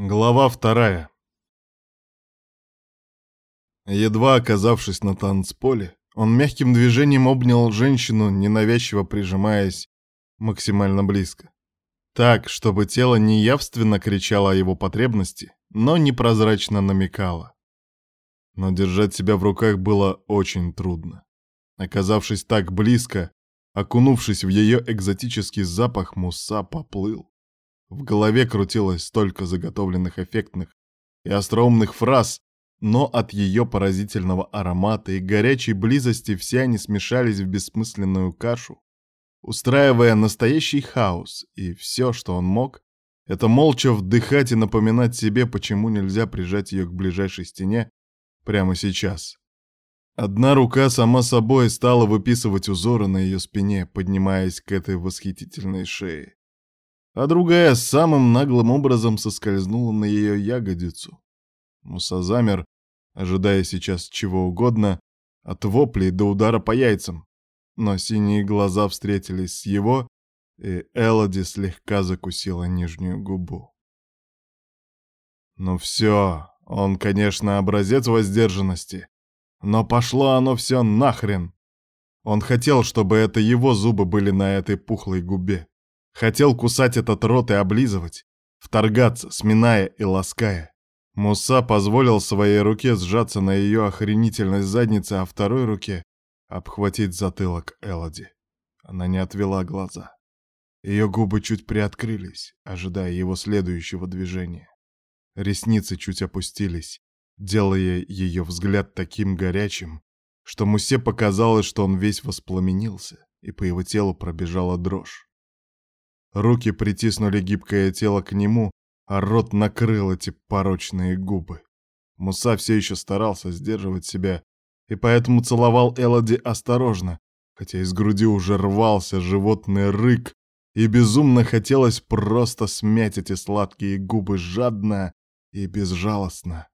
Глава вторая. Едва оказавшись на танцполе, он мягким движением обнял женщину, ненавязчиво прижимаясь максимально близко. Так, чтобы тело не явственно кричало о его потребности, но непрозрачно намекало. Но держать себя в руках было очень трудно. Оказавшись так близко, окунувшись в ее экзотический запах, Муса поплыл. В голове крутилось столько заготовленных эффектных и остроумных фраз, но от ее поразительного аромата и горячей близости все они смешались в бессмысленную кашу, устраивая настоящий хаос, и все, что он мог, это молча вдыхать и напоминать себе, почему нельзя прижать ее к ближайшей стене прямо сейчас. Одна рука сама собой стала выписывать узоры на ее спине, поднимаясь к этой восхитительной шее а другая самым наглым образом соскользнула на ее ягодицу. Муса замер, ожидая сейчас чего угодно, от воплей до удара по яйцам. Но синие глаза встретились с его, и Элоди слегка закусила нижнюю губу. Ну все, он, конечно, образец воздержанности, но пошло оно все нахрен. Он хотел, чтобы это его зубы были на этой пухлой губе. Хотел кусать этот рот и облизывать, вторгаться, сминая и лаская. Муса позволил своей руке сжаться на ее охренительной заднице, а второй руке обхватить затылок Элоди. Она не отвела глаза. Ее губы чуть приоткрылись, ожидая его следующего движения. Ресницы чуть опустились, делая ее взгляд таким горячим, что Мусе показалось, что он весь воспламенился, и по его телу пробежала дрожь. Руки притиснули гибкое тело к нему, а рот накрыл эти порочные губы. Муса все еще старался сдерживать себя, и поэтому целовал Элоди осторожно, хотя из груди уже рвался животный рык, и безумно хотелось просто смять эти сладкие губы жадно и безжалостно.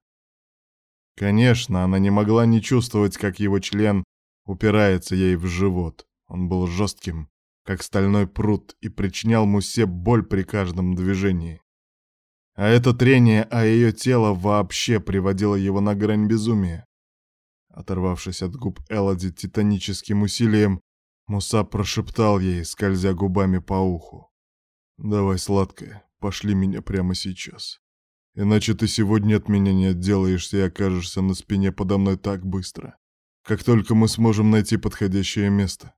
Конечно, она не могла не чувствовать, как его член упирается ей в живот. Он был жестким, как стальной пруд, и причинял Мусе боль при каждом движении. А это трение о ее тело вообще приводило его на грань безумия. Оторвавшись от губ Элоди титаническим усилием, Муса прошептал ей, скользя губами по уху. «Давай, сладкая, пошли меня прямо сейчас. Иначе ты сегодня от меня не отделаешься и окажешься на спине подо мной так быстро, как только мы сможем найти подходящее место.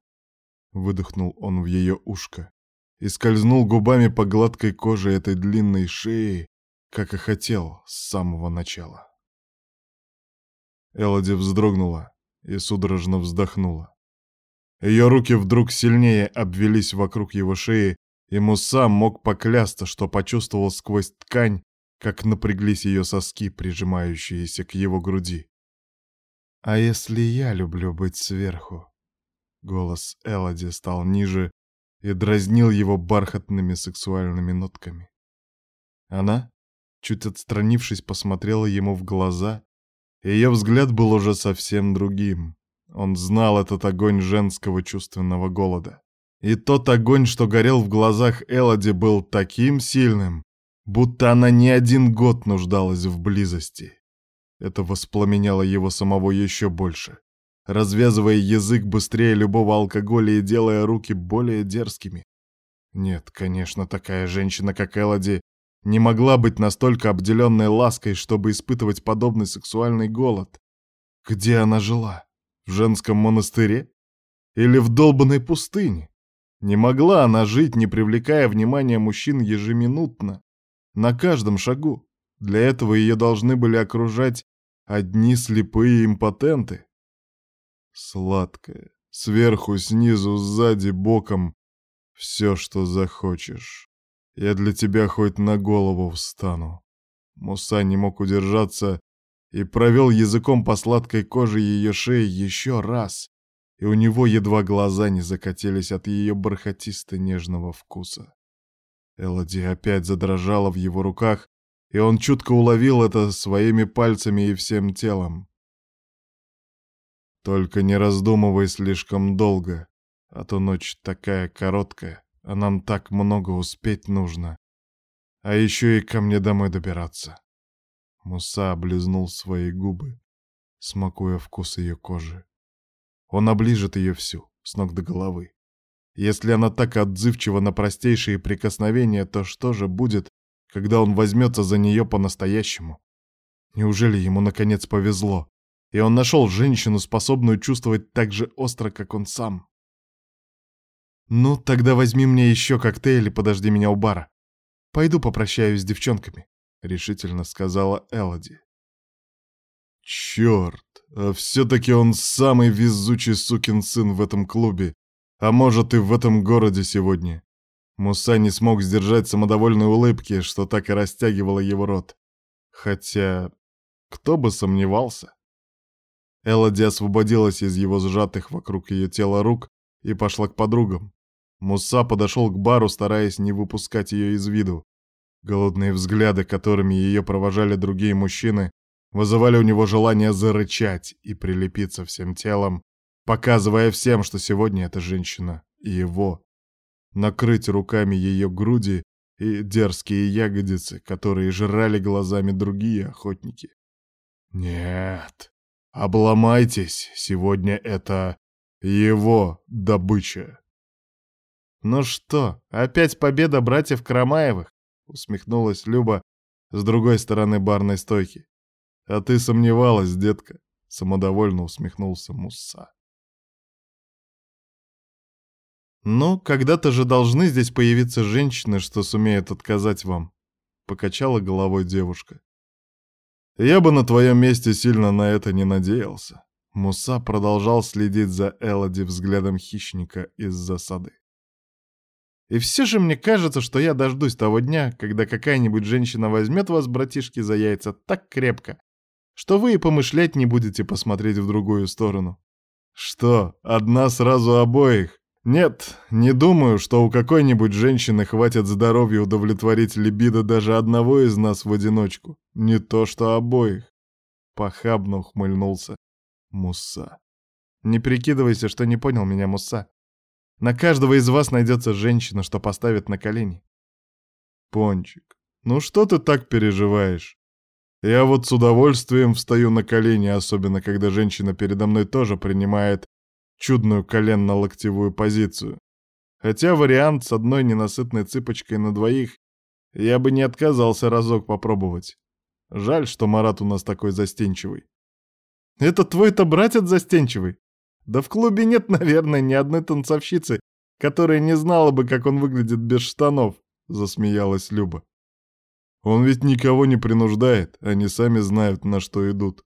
Выдохнул он в ее ушко и скользнул губами по гладкой коже этой длинной шеи, как и хотел с самого начала. Элоди вздрогнула и судорожно вздохнула. Ее руки вдруг сильнее обвелись вокруг его шеи, и Муса мог поклясться, что почувствовал сквозь ткань, как напряглись ее соски, прижимающиеся к его груди. «А если я люблю быть сверху?» Голос Элоди стал ниже и дразнил его бархатными сексуальными нотками. Она, чуть отстранившись, посмотрела ему в глаза, и ее взгляд был уже совсем другим. Он знал этот огонь женского чувственного голода. И тот огонь, что горел в глазах Элоди, был таким сильным, будто она не один год нуждалась в близости. Это воспламеняло его самого еще больше развязывая язык быстрее любого алкоголя и делая руки более дерзкими. Нет, конечно, такая женщина, как Элоди, не могла быть настолько обделенной лаской, чтобы испытывать подобный сексуальный голод. Где она жила? В женском монастыре? Или в долбанной пустыне? Не могла она жить, не привлекая внимания мужчин ежеминутно, на каждом шагу. Для этого ее должны были окружать одни слепые импотенты. Сладкое. Сверху, снизу, сзади, боком. Все, что захочешь. Я для тебя хоть на голову встану. Муса не мог удержаться и провел языком по сладкой коже ее шеи еще раз, и у него едва глаза не закатились от ее бархатисто-нежного вкуса. Элоди опять задрожала в его руках, и он чутко уловил это своими пальцами и всем телом. Только не раздумывай слишком долго, а то ночь такая короткая, а нам так много успеть нужно. А еще и ко мне домой добираться. Муса облизнул свои губы, смакуя вкус ее кожи. Он оближет ее всю, с ног до головы. Если она так отзывчива на простейшие прикосновения, то что же будет, когда он возьмется за нее по-настоящему? Неужели ему наконец повезло, и он нашел женщину, способную чувствовать так же остро, как он сам? «Ну, тогда возьми мне еще коктейль и подожди меня у бара. Пойду попрощаюсь с девчонками», — решительно сказала Элоди. «Черт, а все-таки он самый везучий сукин сын в этом клубе, а может и в этом городе сегодня». Муса не смог сдержать самодовольной улыбки, что так и растягивало его рот. Хотя, кто бы сомневался. Элоди освободилась из его сжатых вокруг ее тела рук и пошла к подругам. Муса подошел к бару, стараясь не выпускать ее из виду. Голодные взгляды, которыми ее провожали другие мужчины, вызывали у него желание зарычать и прилепиться всем телом, показывая всем, что сегодня эта женщина его. Накрыть руками ее груди и дерзкие ягодицы, которые жрали глазами другие охотники. Нет, обломайтесь, сегодня это его добыча. «Ну что, опять победа братьев Карамаевых?» — усмехнулась Люба с другой стороны барной стойки. «А ты сомневалась, детка?» — самодовольно усмехнулся Мусса. «Ну, когда-то же должны здесь появиться женщины, что сумеют отказать вам», — покачала головой девушка. «Я бы на твоем месте сильно на это не надеялся». Муса продолжал следить за Элоди взглядом хищника из засады. И все же мне кажется, что я дождусь того дня, когда какая-нибудь женщина возьмет вас, братишки, за яйца так крепко, что вы и помышлять не будете посмотреть в другую сторону. Что, одна сразу обоих? Нет, не думаю, что у какой-нибудь женщины хватит здоровья удовлетворить либидо даже одного из нас в одиночку. Не то что обоих. Похабно ухмыльнулся Муса. Не прикидывайся, что не понял меня, Муса. На каждого из вас найдется женщина, что поставит на колени. Пончик, ну что ты так переживаешь? Я вот с удовольствием встаю на колени, особенно когда женщина передо мной тоже принимает чудную коленно-локтевую позицию. Хотя вариант с одной ненасытной цыпочкой на двоих я бы не отказался разок попробовать. Жаль, что Марат у нас такой застенчивый. Это твой-то братец застенчивый? Да в клубе нет, наверное, ни одной танцовщицы, которая не знала бы, как он выглядит без штанов, засмеялась Люба. Он ведь никого не принуждает, они сами знают, на что идут.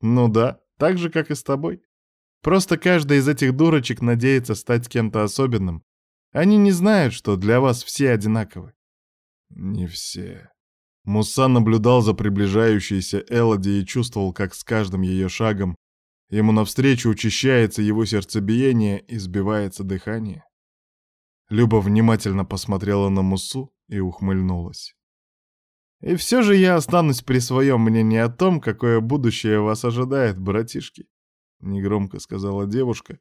Ну да, так же, как и с тобой. Просто каждая из этих дурочек надеется стать кем-то особенным. Они не знают, что для вас все одинаковы. Не все. Муса наблюдал за приближающейся Элоди и чувствовал, как с каждым ее шагом Ему навстречу учащается его сердцебиение и сбивается дыхание. Люба внимательно посмотрела на Мусу и ухмыльнулась. «И все же я останусь при своем мнении о том, какое будущее вас ожидает, братишки», — негромко сказала девушка.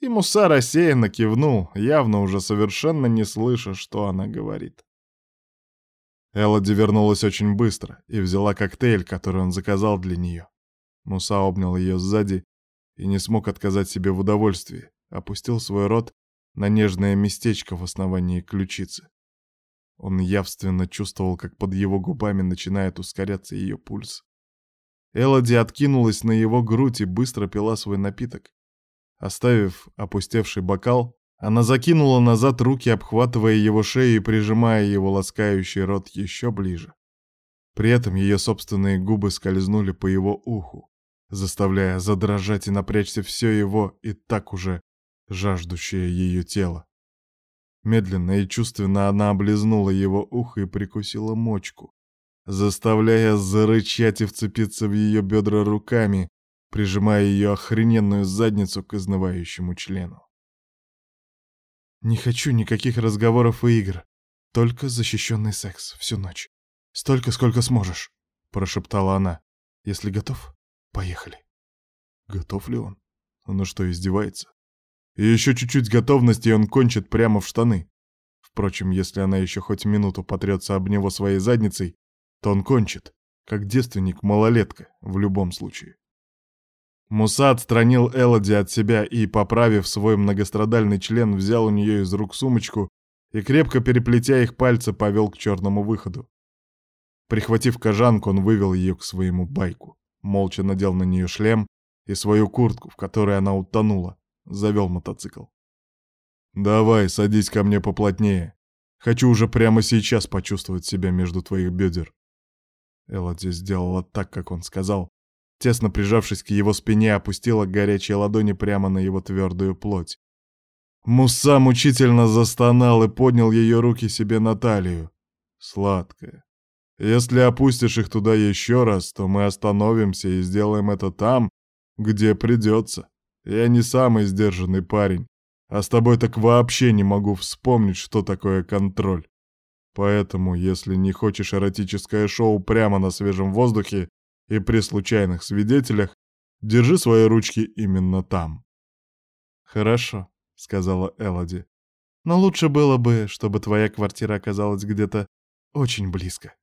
И Муса рассеянно кивнул, явно уже совершенно не слыша, что она говорит. Элоди вернулась очень быстро и взяла коктейль, который он заказал для нее. Муса обнял ее сзади и не смог отказать себе в удовольствии, опустил свой рот на нежное местечко в основании ключицы. Он явственно чувствовал, как под его губами начинает ускоряться ее пульс. Элоди откинулась на его грудь и быстро пила свой напиток. Оставив опустевший бокал, она закинула назад руки, обхватывая его шею и прижимая его ласкающий рот еще ближе. При этом ее собственные губы скользнули по его уху заставляя задрожать и напрячься все его и так уже жаждущее ее тело. Медленно и чувственно она облизнула его ухо и прикусила мочку, заставляя зарычать и вцепиться в ее бедра руками, прижимая ее охрененную задницу к изнывающему члену. «Не хочу никаких разговоров и игр, только защищенный секс всю ночь. Столько, сколько сможешь», — прошептала она. «Если готов, Поехали. Готов ли он? Он что, издевается? И еще чуть-чуть готовности, и он кончит прямо в штаны. Впрочем, если она еще хоть минуту потрется об него своей задницей, то он кончит, как девственник-малолетка в любом случае. Муса отстранил Элоди от себя и, поправив свой многострадальный член, взял у нее из рук сумочку и, крепко переплетя их пальцы, повел к черному выходу. Прихватив кожанку, он вывел ее к своему байку, молча надел на нее шлем и свою куртку, в которой она утонула, завел мотоцикл. «Давай, садись ко мне поплотнее. Хочу уже прямо сейчас почувствовать себя между твоих бедер». Элоди сделала так, как он сказал, тесно прижавшись к его спине, опустила горячие ладони прямо на его твердую плоть. Муса мучительно застонал и поднял ее руки себе на талию. Сладкая. Если опустишь их туда еще раз, то мы остановимся и сделаем это там, где придется. Я не самый сдержанный парень, а с тобой так вообще не могу вспомнить, что такое контроль. Поэтому, если не хочешь эротическое шоу прямо на свежем воздухе и при случайных свидетелях, держи свои ручки именно там. «Хорошо», — сказала Элоди. «Но лучше было бы, чтобы твоя квартира оказалась где-то очень близко».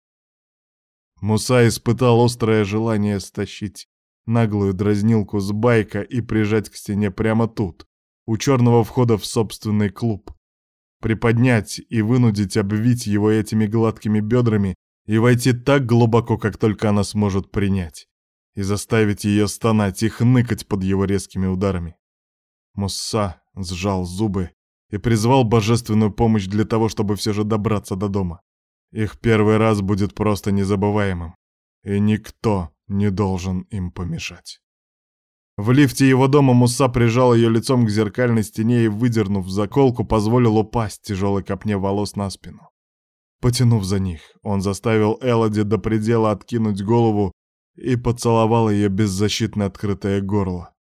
Муса испытал острое желание стащить наглую дразнилку с байка и прижать к стене прямо тут, у черного входа в собственный клуб приподнять и вынудить обвить его этими гладкими бедрами и войти так глубоко, как только она сможет принять, и заставить ее стонать и хныкать под его резкими ударами. Мусса сжал зубы и призвал божественную помощь для того, чтобы все же добраться до дома. Их первый раз будет просто незабываемым, и никто не должен им помешать. В лифте его дома Муса прижал ее лицом к зеркальной стене и, выдернув заколку, позволил упасть тяжелой копне волос на спину. Потянув за них, он заставил Элоди до предела откинуть голову и поцеловал ее беззащитно открытое горло.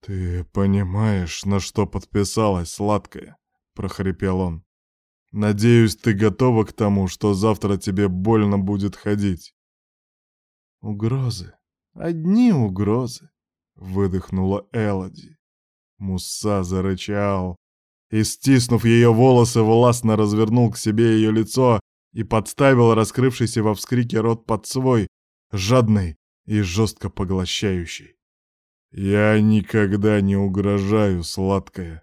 «Ты понимаешь, на что подписалась, сладкая?» — прохрипел он. «Надеюсь, ты готова к тому, что завтра тебе больно будет ходить». «Угрозы. Одни угрозы», выдохнула Элоди. Муса зарычал и, стиснув ее волосы, властно развернул к себе ее лицо и подставил раскрывшийся во вскрике рот под свой, жадный и жестко поглощающий. «Я никогда не угрожаю, сладкая!»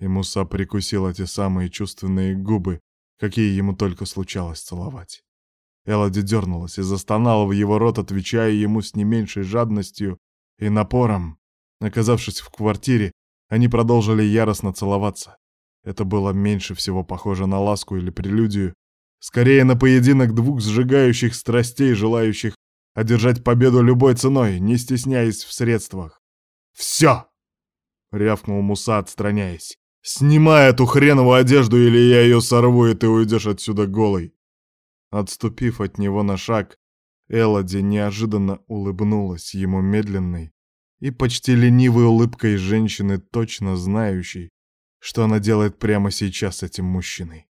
И Муса прикусил эти самые чувственные губы, какие ему только случалось целовать. Элоди дернулась и застонала в его рот, отвечая ему с не меньшей жадностью и напором. Оказавшись в квартире, они продолжили яростно целоваться. Это было меньше всего похоже на ласку или прелюдию, скорее на поединок двух сжигающих страстей, желающих одержать победу любой ценой, не стесняясь в средствах. «Все!» — рявкнул Муса, отстраняясь. «Снимай эту хреновую одежду, или я ее сорву, и ты уйдешь отсюда голой!» Отступив от него на шаг, Элоди неожиданно улыбнулась ему медленной и почти ленивой улыбкой женщины, точно знающей, что она делает прямо сейчас с этим мужчиной.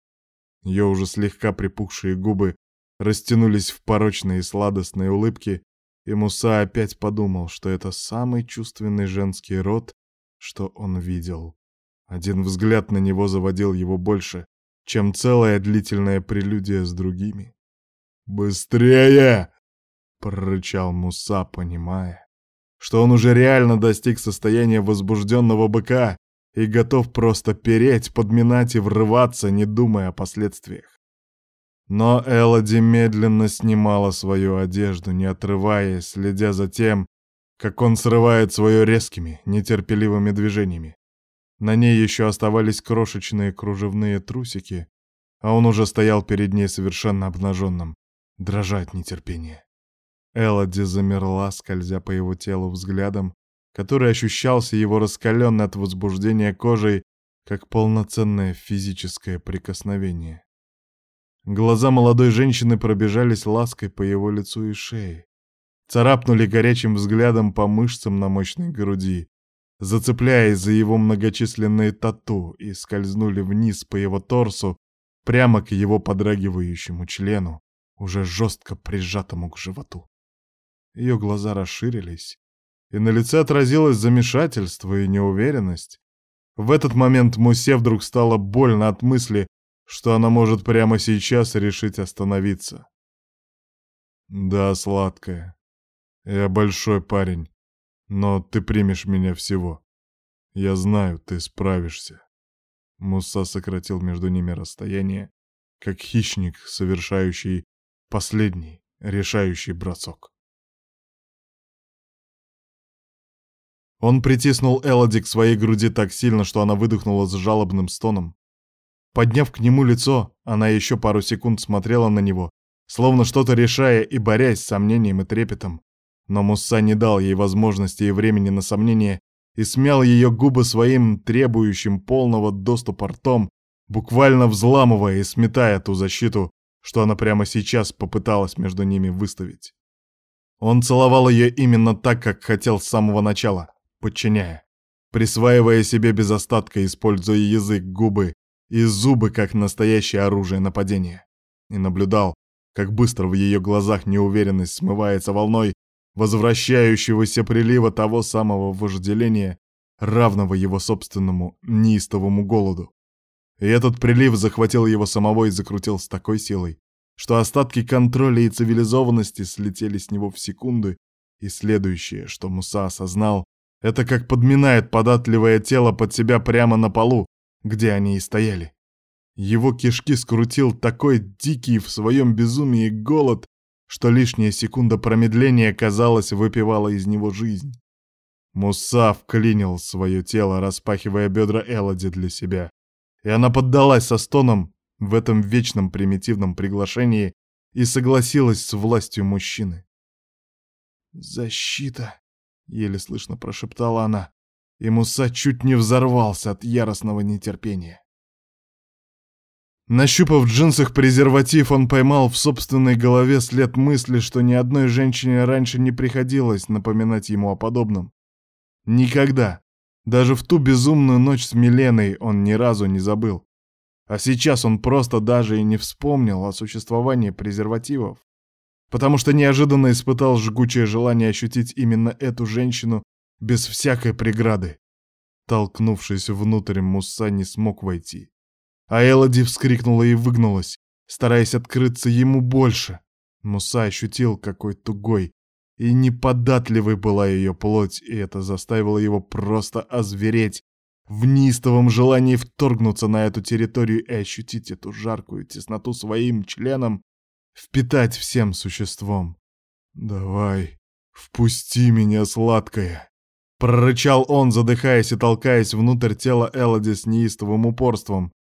Ее уже слегка припухшие губы растянулись в порочные сладостные улыбки, и Муса опять подумал, что это самый чувственный женский род, что он видел. Один взгляд на него заводил его больше, чем целая длительная прелюдия с другими. «Быстрее!» прорычал Муса, понимая, что он уже реально достиг состояния возбужденного быка и готов просто переть, подминать и врываться, не думая о последствиях. Но Элоди медленно снимала свою одежду, не отрываясь, следя за тем, как он срывает свое резкими, нетерпеливыми движениями. На ней еще оставались крошечные кружевные трусики, а он уже стоял перед ней совершенно обнаженным, дрожа от нетерпения. Элоди замерла, скользя по его телу взглядом, который ощущался его раскаленной от возбуждения кожей, как полноценное физическое прикосновение. Глаза молодой женщины пробежались лаской по его лицу и шее, царапнули горячим взглядом по мышцам на мощной груди, зацепляясь за его многочисленные тату и скользнули вниз по его торсу, прямо к его подрагивающему члену, уже жестко прижатому к животу. Ее глаза расширились, и на лице отразилось замешательство и неуверенность. В этот момент Мусе вдруг стало больно от мысли, что она может прямо сейчас решить остановиться. Да, сладкая, я большой парень, но ты примешь меня всего. Я знаю, ты справишься. Муса сократил между ними расстояние, как хищник, совершающий последний, решающий бросок. Он притиснул Элоди к своей груди так сильно, что она выдохнула с жалобным стоном. Подняв к нему лицо, она еще пару секунд смотрела на него, словно что-то решая и борясь с сомнением и трепетом. Но Мусса не дал ей возможности и времени на сомнение и смял ее губы своим требующим полного доступа ртом, буквально взламывая и сметая ту защиту, что она прямо сейчас попыталась между ними выставить. Он целовал ее именно так, как хотел с самого начала, подчиняя, присваивая себе без остатка, используя язык, губы и зубы как настоящее оружие нападения. И наблюдал, как быстро в ее глазах неуверенность смывается волной возвращающегося прилива того самого вожделения, равного его собственному неистовому голоду. И этот прилив захватил его самого и закрутил с такой силой, что остатки контроля и цивилизованности слетели с него в секунды, и следующее, что Муса осознал, это как подминает податливое тело под себя прямо на полу, где они и стояли. Его кишки скрутил такой дикий в своем безумии голод, что лишняя секунда промедления, казалось, выпивала из него жизнь. Муса вклинил свое тело, распахивая бедра Элоди для себя. И она поддалась со стоном в этом вечном примитивном приглашении и согласилась с властью мужчины. «Защита!» — еле слышно прошептала она, и Муса чуть не взорвался от яростного нетерпения. Нащупав в джинсах презерватив, он поймал в собственной голове след мысли, что ни одной женщине раньше не приходилось напоминать ему о подобном. Никогда. Даже в ту безумную ночь с Миленой он ни разу не забыл. А сейчас он просто даже и не вспомнил о существовании презервативов, потому что неожиданно испытал жгучее желание ощутить именно эту женщину без всякой преграды. Толкнувшись внутрь, Мусса не смог войти. А Элоди вскрикнула и выгнулась, стараясь открыться ему больше. Муса ощутил, какой тугой и неподатливой была ее плоть, и это заставило его просто озвереть в неистовом желании вторгнуться на эту территорию и ощутить эту жаркую тесноту своим членом, впитать всем существом. «Давай, впусти меня, сладкая!» Прорычал он, задыхаясь и толкаясь внутрь тела Элоди с неистовым упорством.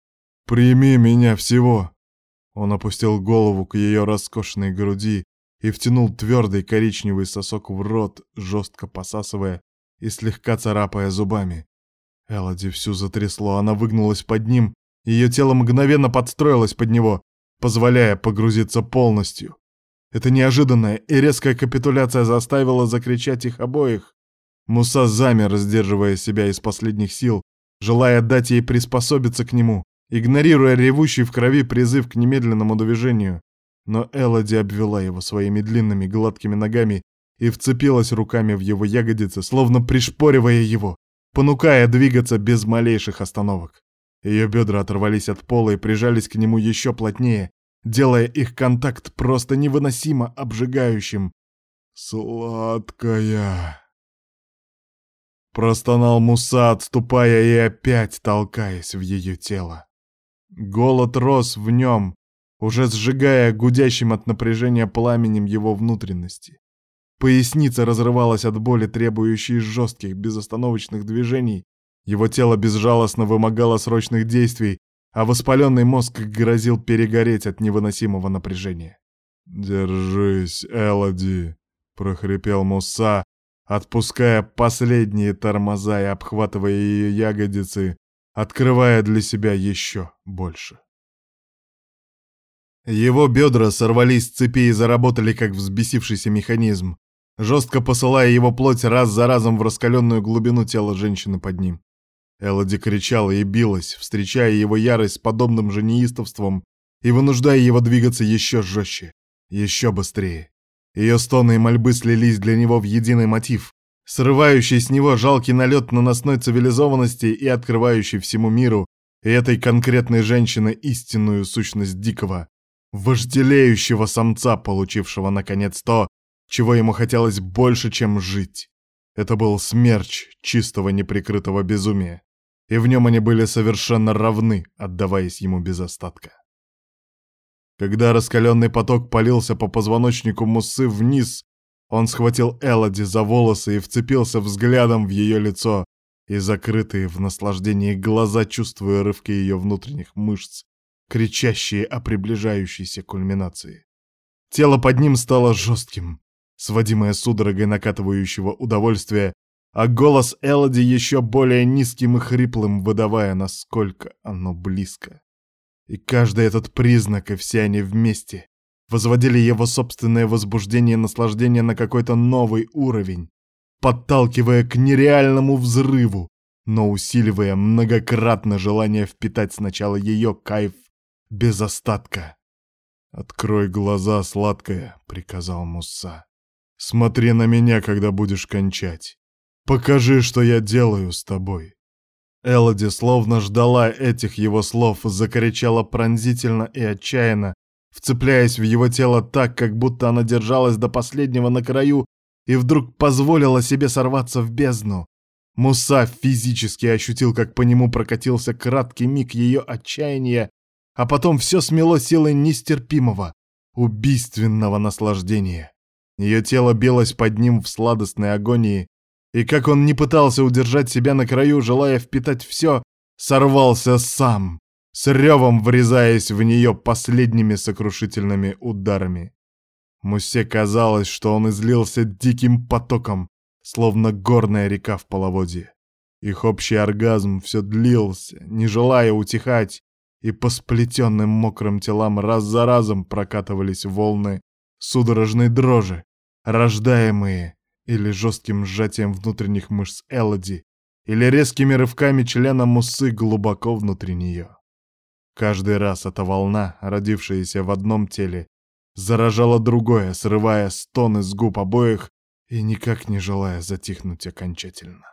«Прими меня всего!» Он опустил голову к ее роскошной груди и втянул твердый коричневый сосок в рот, жестко посасывая и слегка царапая зубами. Элоди всю затрясло, она выгнулась под ним, ее тело мгновенно подстроилось под него, позволяя погрузиться полностью. Эта неожиданная и резкая капитуляция заставила закричать их обоих. Муса замер, сдерживая себя из последних сил, желая дать ей приспособиться к нему, игнорируя ревущий в крови призыв к немедленному движению. Но Элоди обвела его своими длинными гладкими ногами и вцепилась руками в его ягодицы, словно пришпоривая его, понукая двигаться без малейших остановок. Ее бедра оторвались от пола и прижались к нему еще плотнее, делая их контакт просто невыносимо обжигающим. «Сладкая!» Простонал Муса, отступая и опять толкаясь в ее тело. Голод рос в нем, уже сжигая гудящим от напряжения пламенем его внутренности. Поясница разрывалась от боли, требующей жестких, безостановочных движений. Его тело безжалостно вымогало срочных действий, а воспаленный мозг грозил перегореть от невыносимого напряжения. «Держись, Элоди!» — прохрипел Муса, отпуская последние тормоза и обхватывая ее ягодицы, открывая для себя еще больше. Его бедра сорвались с цепи и заработали, как взбесившийся механизм, жестко посылая его плоть раз за разом в раскаленную глубину тела женщины под ним. Элоди кричала и билась, встречая его ярость с подобным же неистовством и вынуждая его двигаться еще жестче, еще быстрее. Ее стоны и мольбы слились для него в единый мотив, срывающий с него жалкий налет наносной цивилизованности и открывающий всему миру и этой конкретной женщины истинную сущность дикого, вожделеющего самца, получившего наконец то, чего ему хотелось больше, чем жить. Это был смерч чистого неприкрытого безумия, и в нем они были совершенно равны, отдаваясь ему без остатка. Когда раскаленный поток полился по позвоночнику Муссы вниз, он схватил Элоди за волосы и вцепился взглядом в ее лицо, и закрытые в наслаждении глаза, чувствуя рывки ее внутренних мышц, кричащие о приближающейся кульминации. Тело под ним стало жестким, сводимое судорогой накатывающего удовольствия, а голос Элоди еще более низким и хриплым, выдавая, насколько оно близко. И каждый этот признак, и все они вместе, возводили его собственное возбуждение и наслаждение на какой-то новый уровень, подталкивая к нереальному взрыву, но усиливая многократно желание впитать сначала ее кайф без остатка. «Открой глаза, сладкая», — приказал Мусса. «Смотри на меня, когда будешь кончать. Покажи, что я делаю с тобой». Элоди словно ждала этих его слов, закричала пронзительно и отчаянно, вцепляясь в его тело так, как будто она держалась до последнего на краю и вдруг позволила себе сорваться в бездну. Муса физически ощутил, как по нему прокатился краткий миг ее отчаяния, а потом все смело силой нестерпимого, убийственного наслаждения. Ее тело билось под ним в сладостной агонии, и как он не пытался удержать себя на краю, желая впитать все, сорвался сам, с ревом врезаясь в нее последними сокрушительными ударами. Мусе казалось, что он излился диким потоком, словно горная река в половодье. Их общий оргазм все длился, не желая утихать, и по сплетенным мокрым телам раз за разом прокатывались волны судорожной дрожи, рождаемые или жестким сжатием внутренних мышц Элоди, или резкими рывками члена Мусы глубоко внутри нее. Каждый раз эта волна, родившаяся в одном теле, заражала другое, срывая стоны с губ обоих и никак не желая затихнуть окончательно.